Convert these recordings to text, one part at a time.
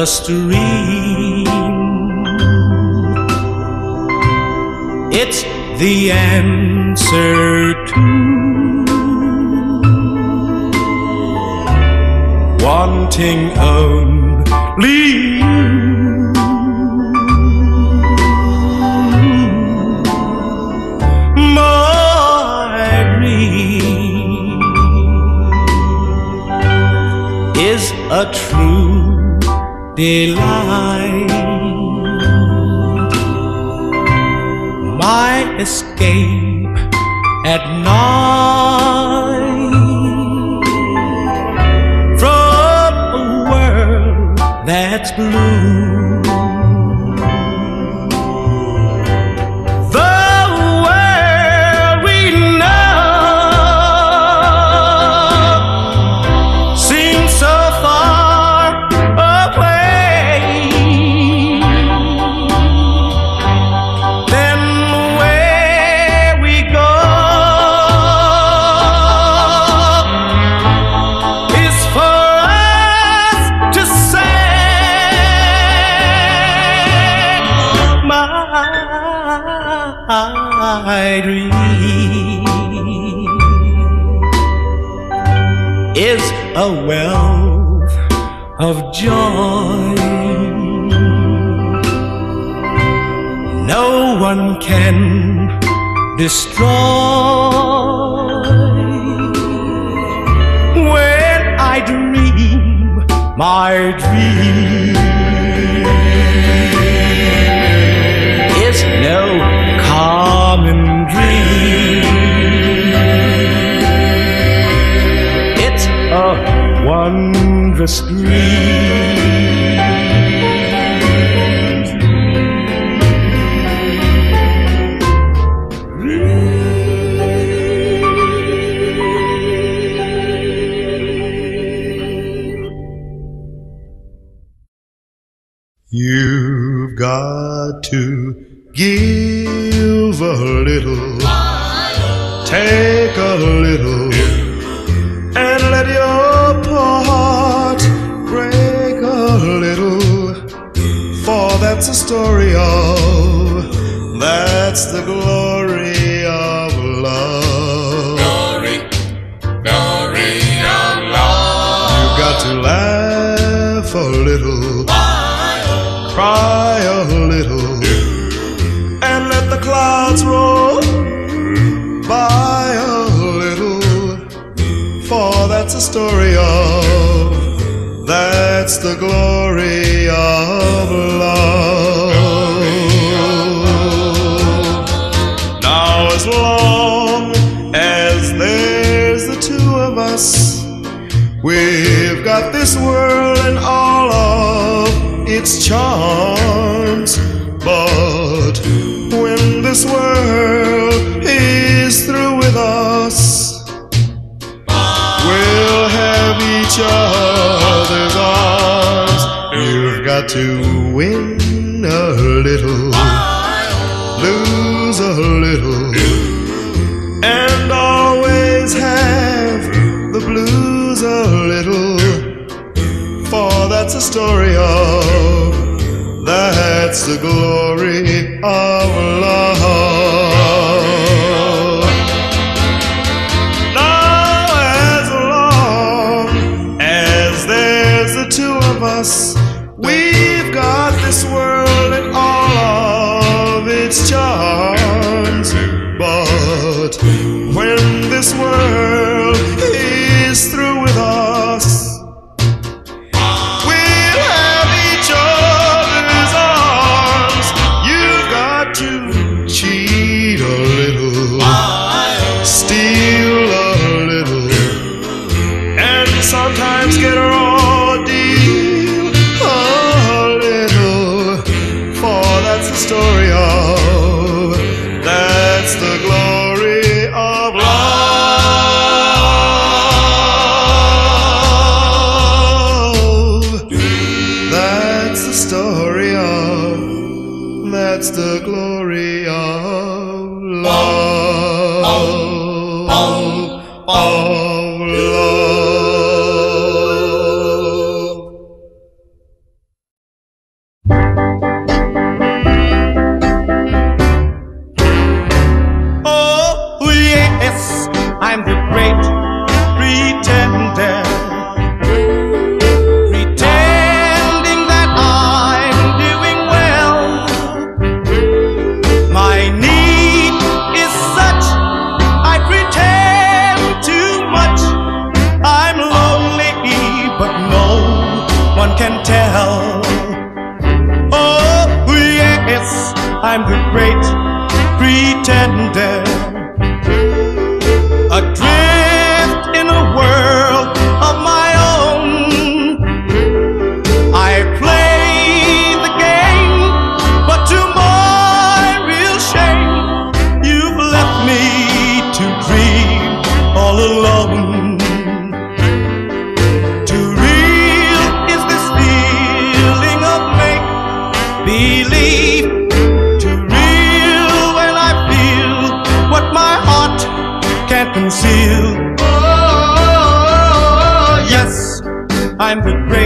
wondrous dream. It's the answer to wanting only delight. My escape My dream is a wealth of joy. No one can destroy. When I dream, my dream wondrous dream. You've got to give a little, that's the glory of love. Glory, glory of love. You've got to laugh a little, cry a little, and let the clouds roll by a little. For that's the story of, that's the glory of love. Long as there's the two of us, we've got this world and all of its charms. But when this world is through with us, we'll have each other's arms. You've got to win a little, story of, that's the glory of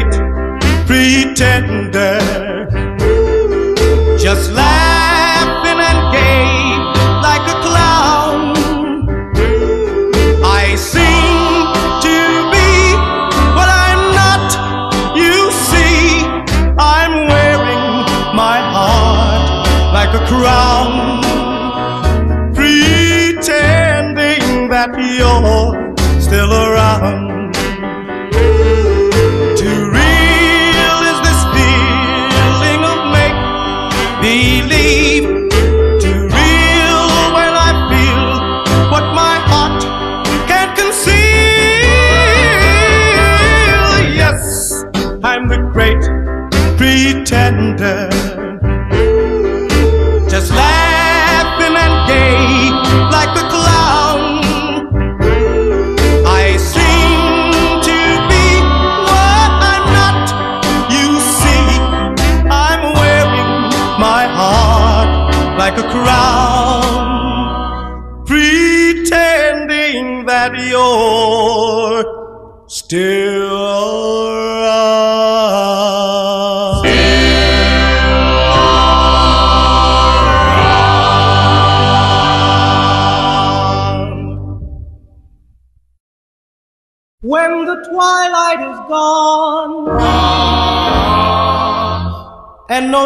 great pretender. Just like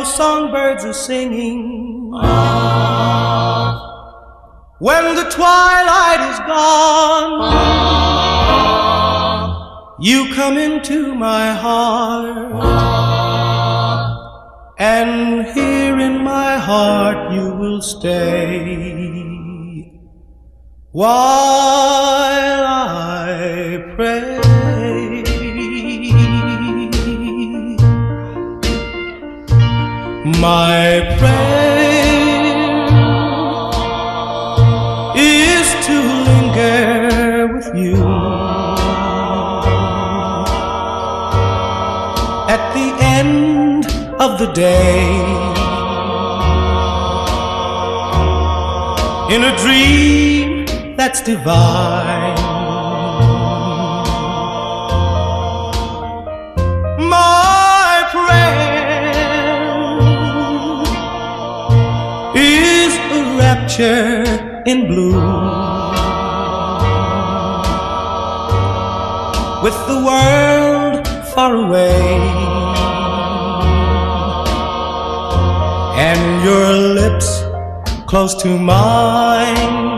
songbirds are singing. When the twilight is gone, you come into my heart. And here in my heart you will stay while I pray. My prayer is to linger with you at the end of the day in a dream that's divine. picture in blue. With the world far away. And your lips close to mine.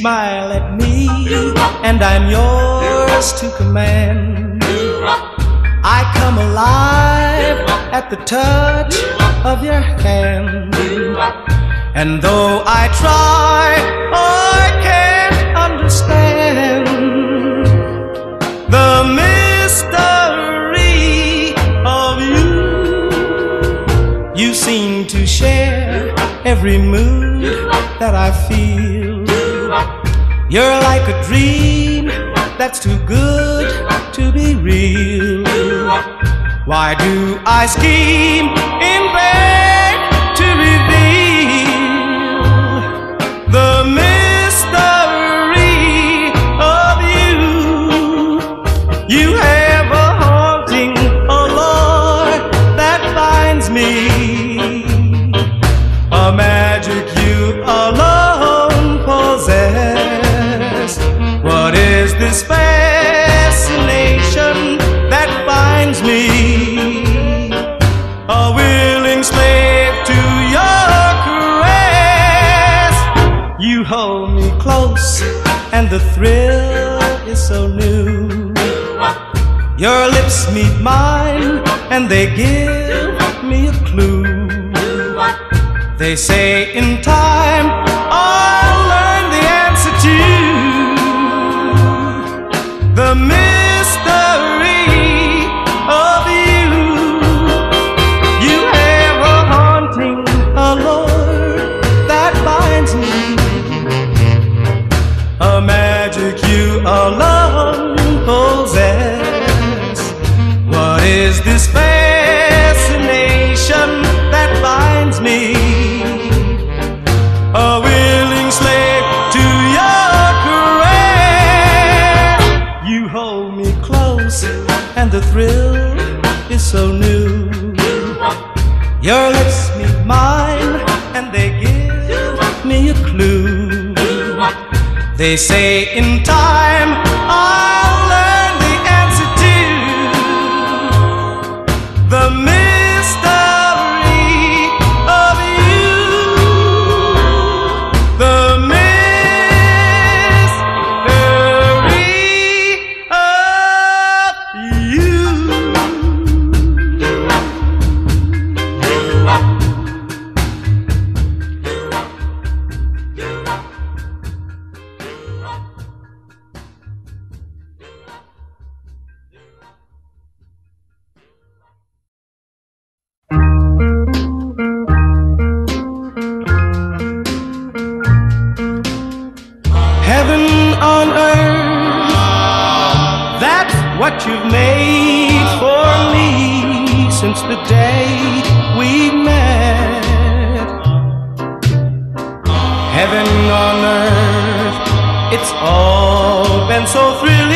smile at me, and I'm yours to command. I come alive at the touch of your hand. And though I try, I can't understand the mystery of you. You seem to share every mood that I feel. You're like a dream that's too good to be real. Why do I scheme in bed to reveal the and the thrill is so new. Your lips meet mine and they give me a clue. They say in time They say since the day we met. Heaven on earth, it's all been so thrilling.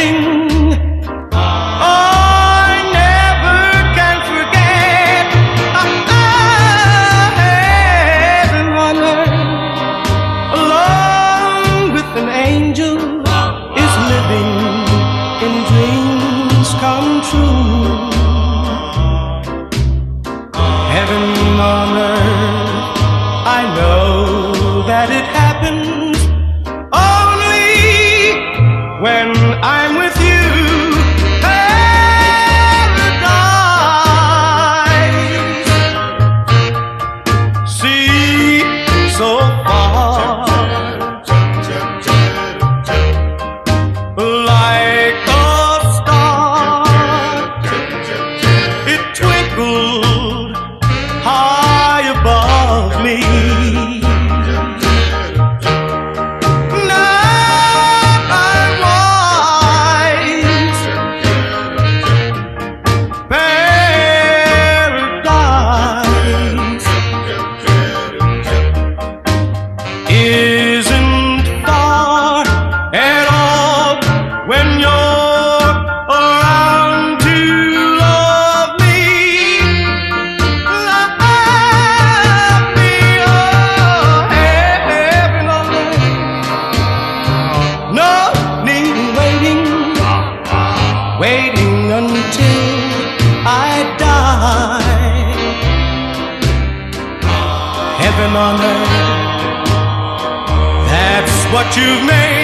on. That's what you've made.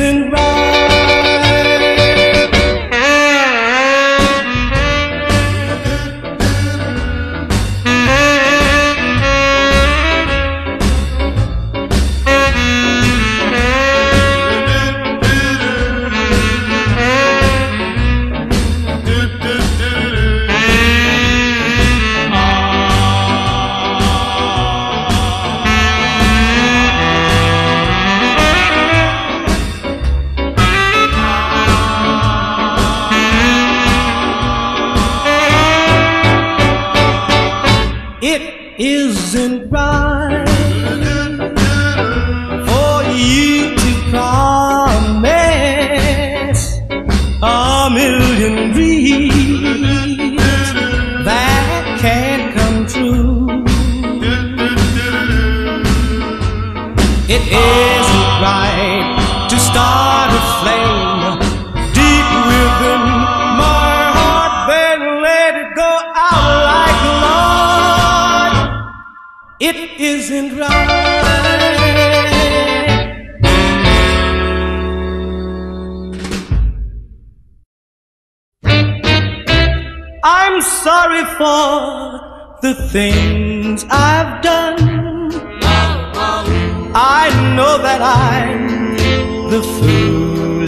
isn't.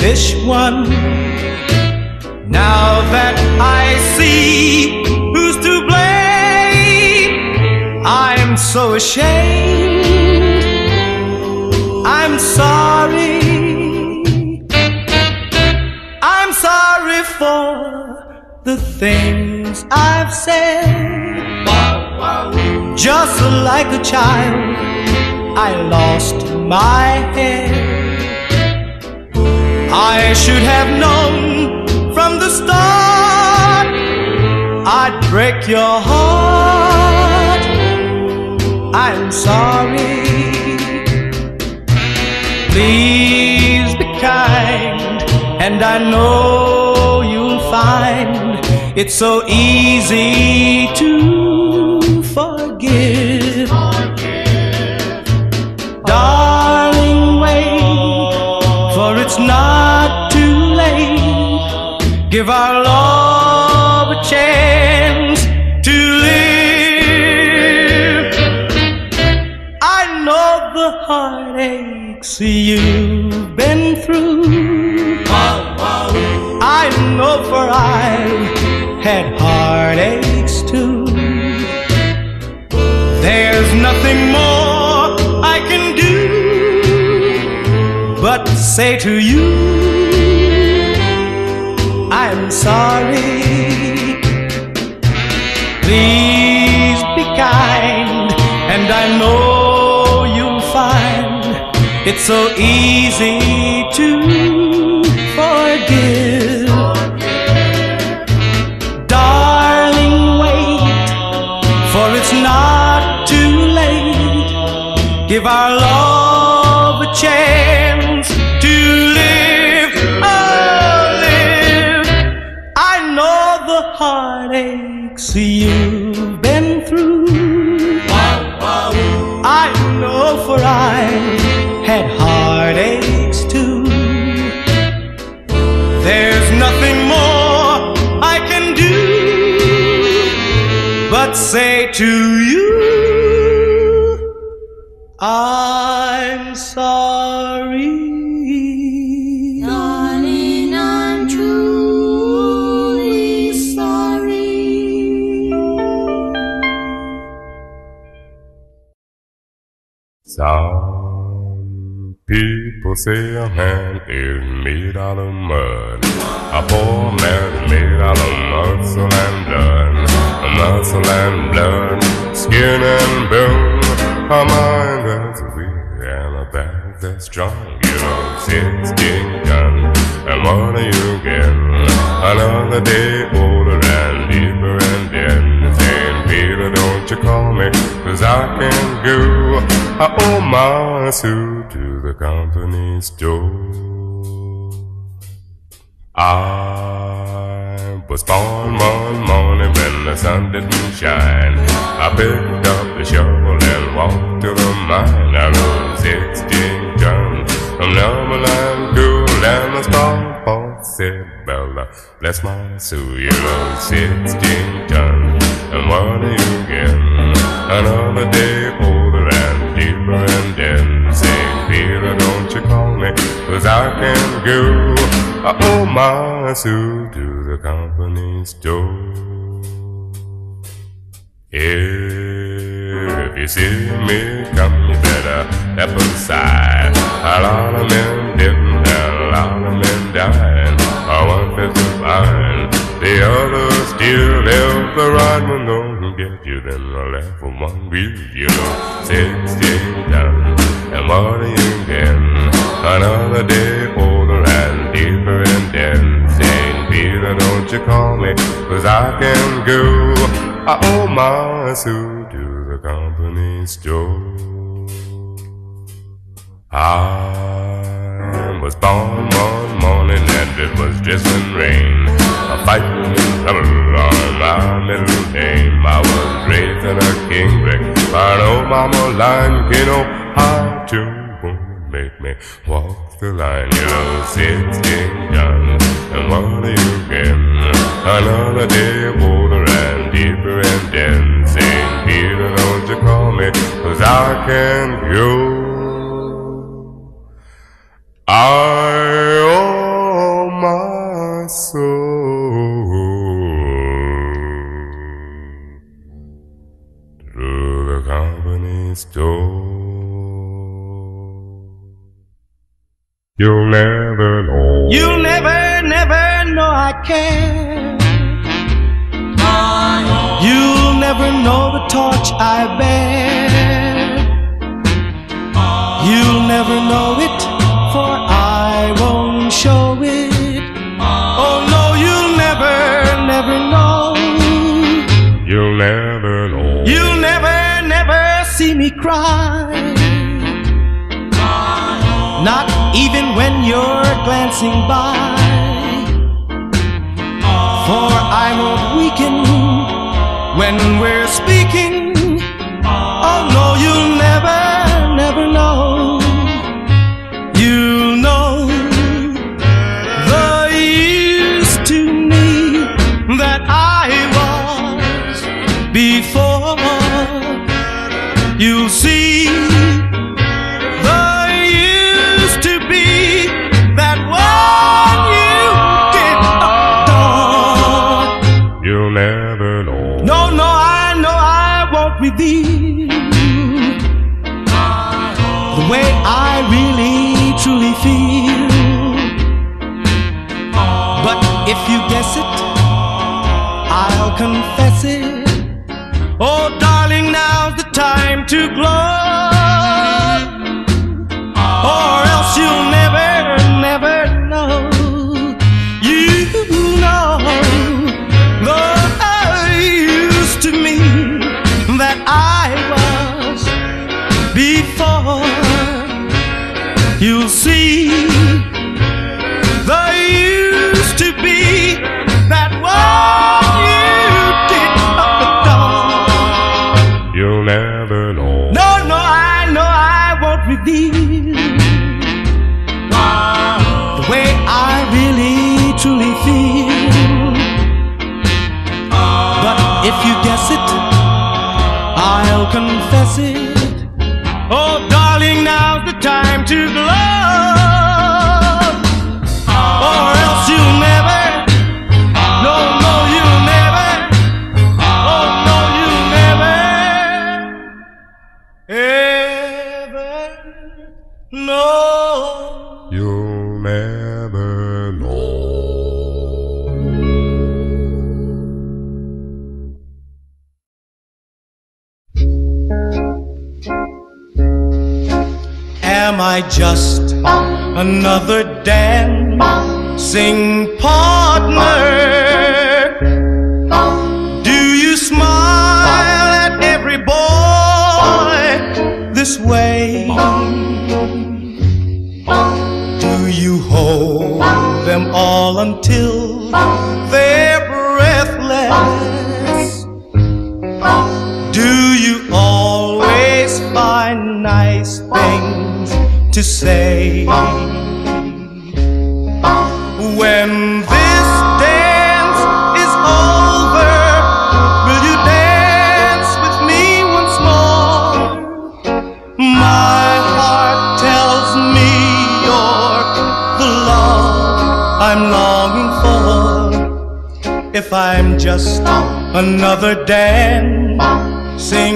Foolish one. Now that I see who's to blame, I'm so ashamed. I'm sorry. I'm sorry for the things I've said. Just like a child, I lost my head. I should have known from the start I'd break your heart. I'm sorry. Please be kind, and I know you'll find it's so easy to forgive. Give our love a chance to live. I know the heartaches you've been through. I know for I've had heartaches too. There's nothing more I can do but say to you, sorry. Please be kind, and I know you'll find it's so easy to forgive. Darling, wait, for it's not too late. Give our but say to you, I'm sorry. Darling, I'm truly sorry. Some people say a man is made out of mud. A poor man is made out of muscle and blood. Muscle and blood, skin and bone. A mind that's weak and a back that's strong. You know, sixteen guns. And what do you get? Another day older and deeper and dead. Saint Peter, don't you call me, cause I can go. I owe my suit to the company store. I ah. Was born one morning when the sun didn't shine. I picked up the shovel and walked to the mine. I rode sixteen tons from Neverland to and the star boss said, Bella, bless my soul, you rode sixteen tons. And what do you get? Another day older and deeper and. Saint Peter, don't you call me, cause I can't go. I owe my suit to the company store. If you see me come, you better step aside. A lot of men didn't, a lot of men died. I want to find The others still if the right one don't get you, then the left one will you. Sixteen done, and you get? Another day older Don't you call me, cause I can go. I owe my suit to the company store. I was born one morning and it was drizzling rain. A fighting trouble on my middle name. I was raised in a king brick by an old oh, mama line. You know how to make me walk the line. You know, sixteen guns you get? Another day older and deeper and Saint Peter, don't you call me, cause I can go. I owe my soul to the company store. You'll never know. You'll care. You'll never know the torch I bear. You'll never know it, for I won't show it. Oh no, you'll never, never know. You'll never know. You'll never, never see me cry. Not even when you're glancing by. I won't weaken when we're speaking. Confess it. Oh, darling, now's the time to glow. Another dancing partner? Do you smile at every boy this way? Do you hold them all until they're breathless? Do you always find nice things to say? I'm just another dancing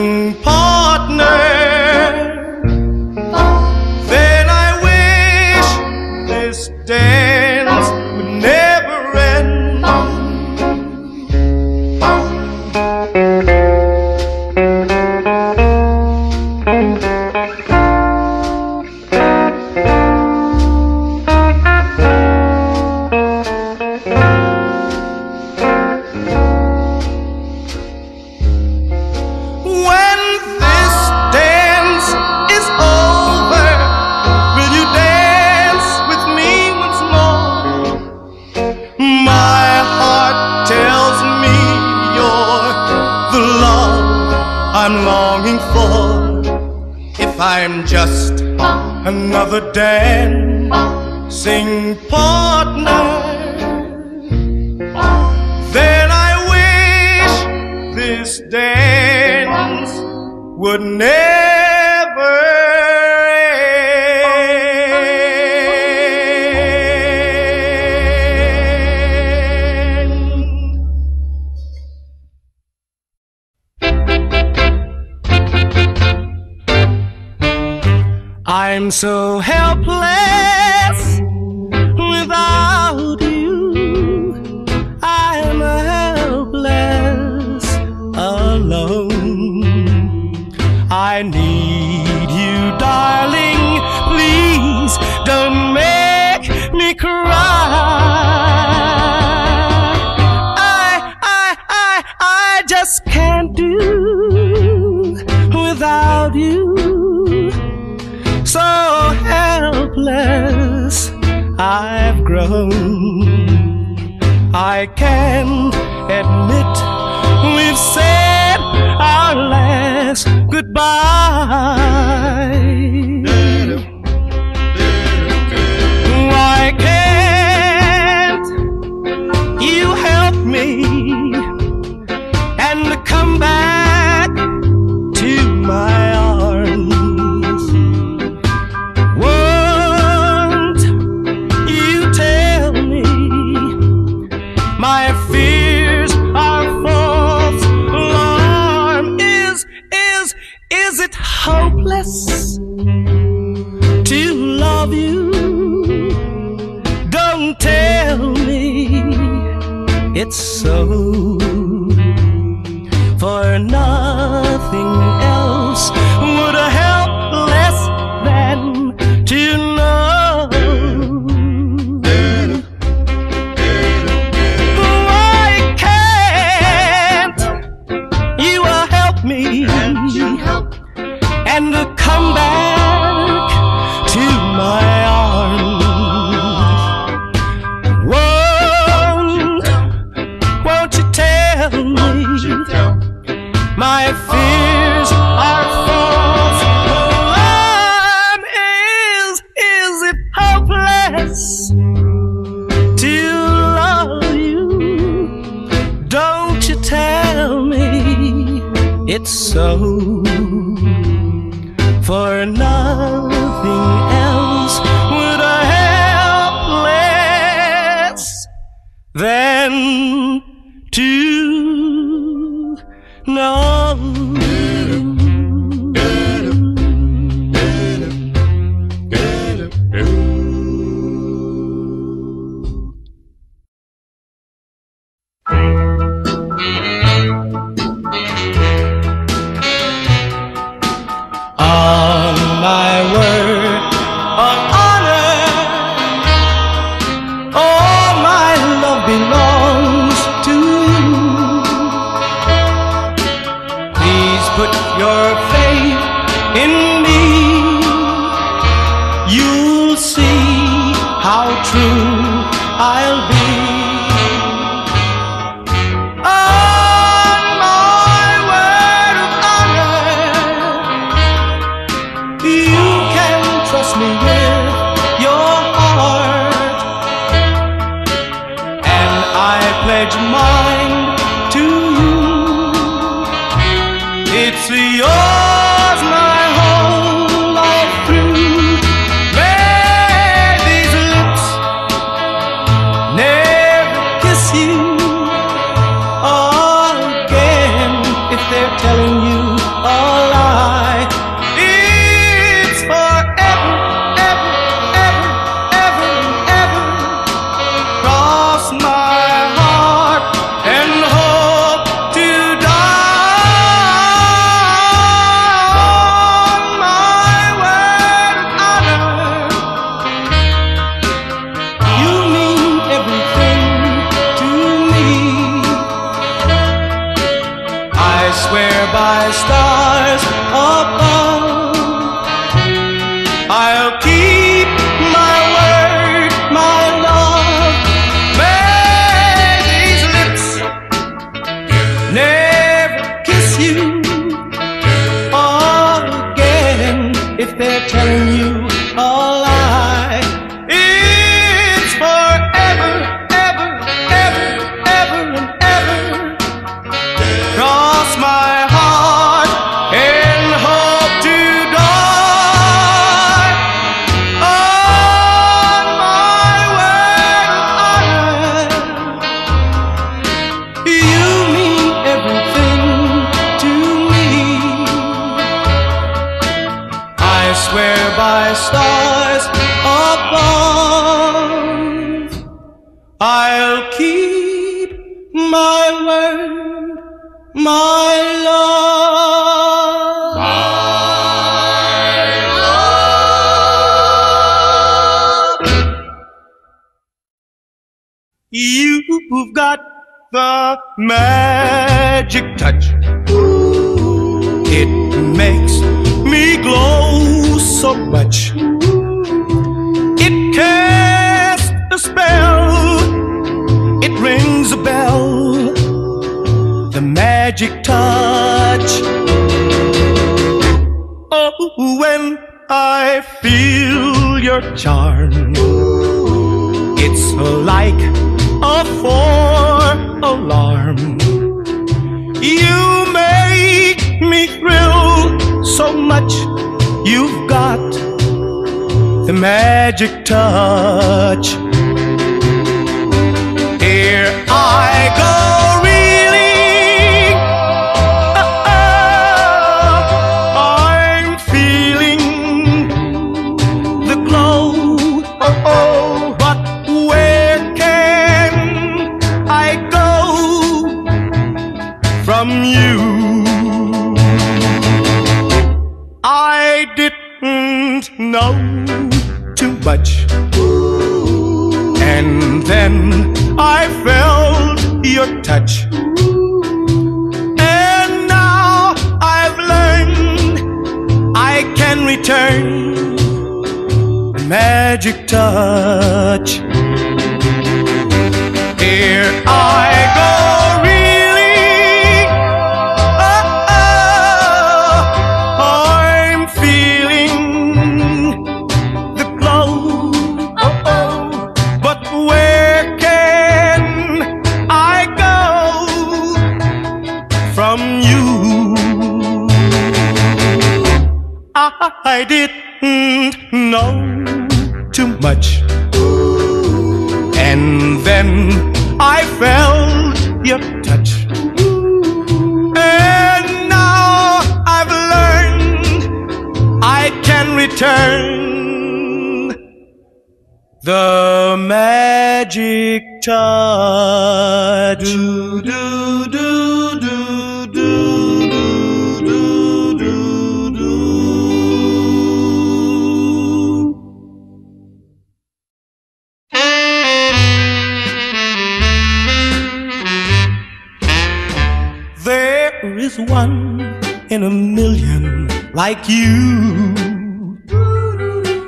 so helpless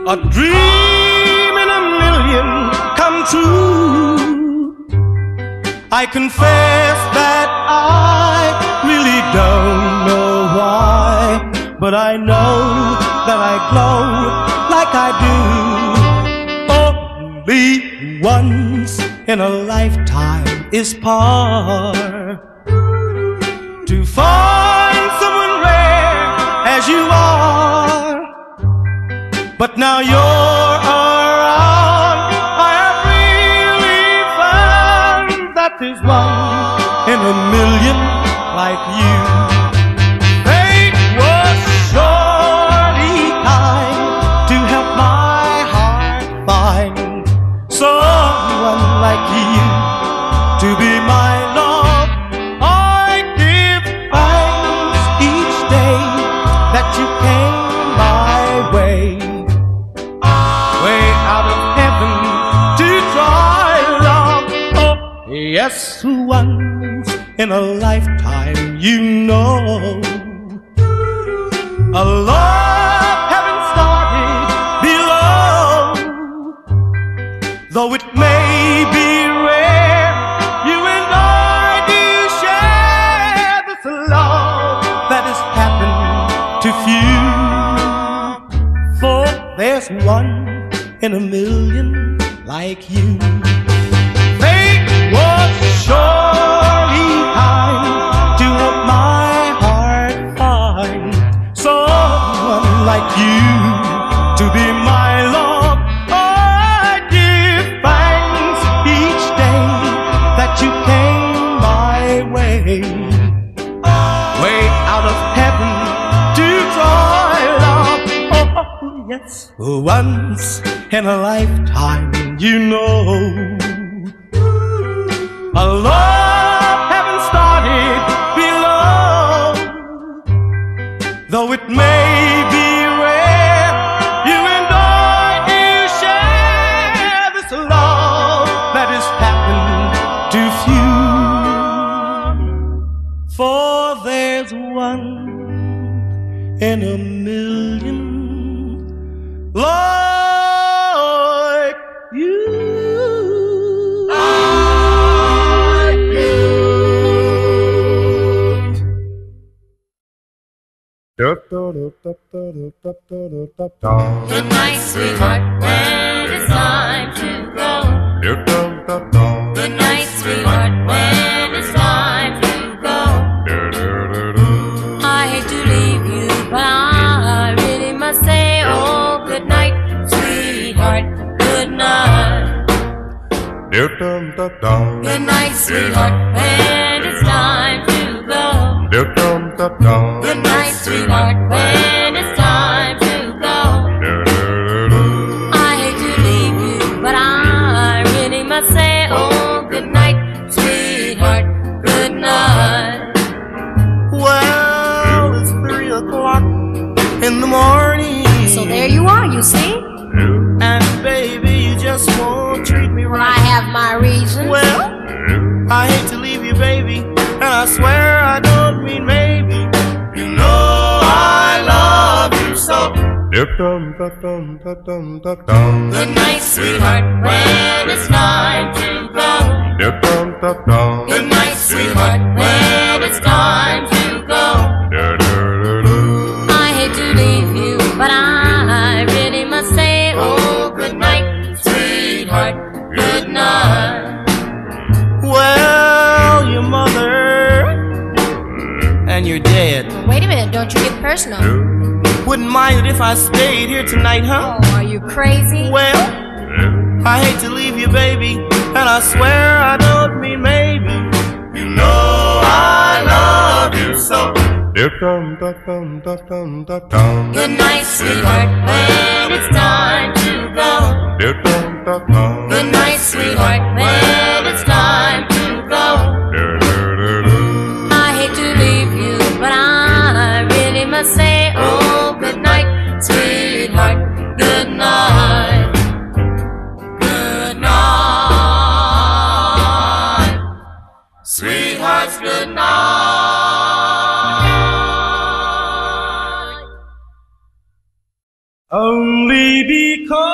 A dream in a million come true. I confess that I really don't know why, but I know that I glow like I do. Only once in a lifetime is par to fall. But now you're around, I have really found that is one. Once in a lifetime, you know. A love heaven started below, though it may be rare. You and I do share this love that has happened to few. For there's one in a million like you. dum dum dum dum dum dum. The night sweetheart ran. dum dum dum dum dum. Good night, sweetheart. Only because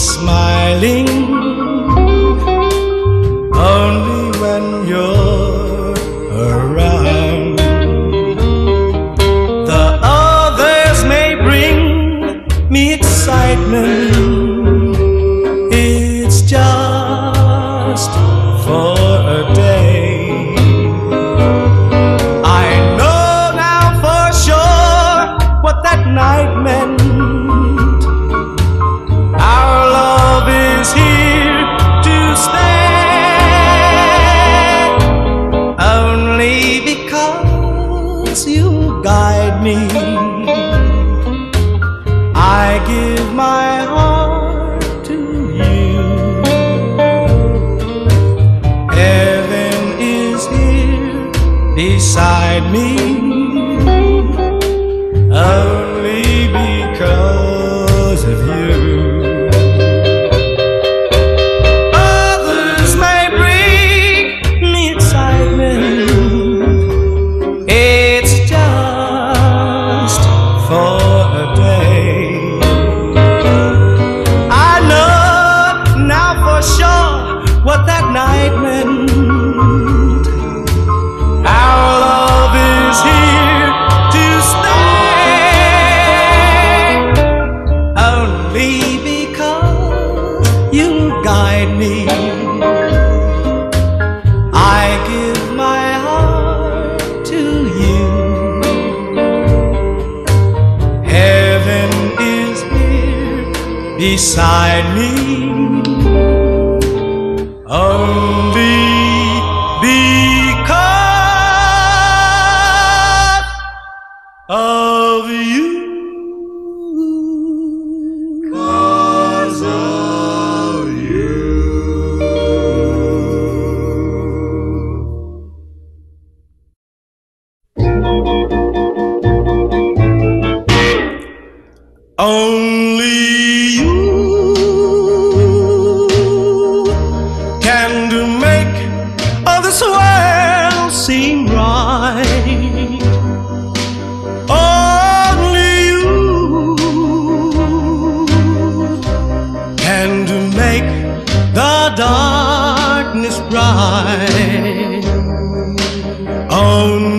smiling darkness bright. Only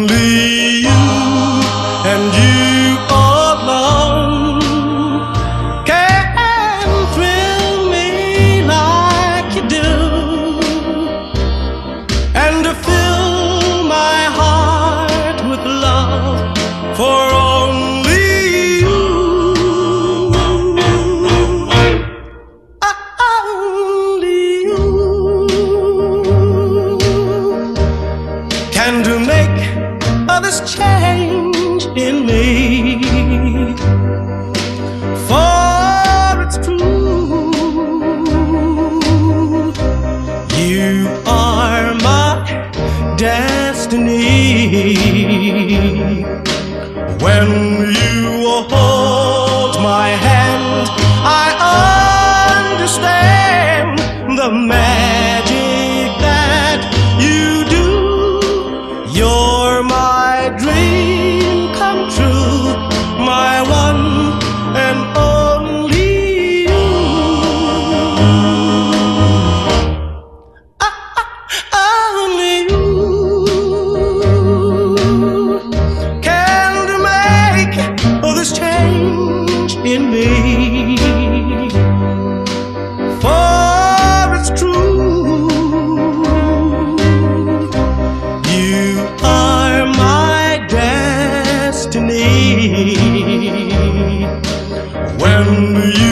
When you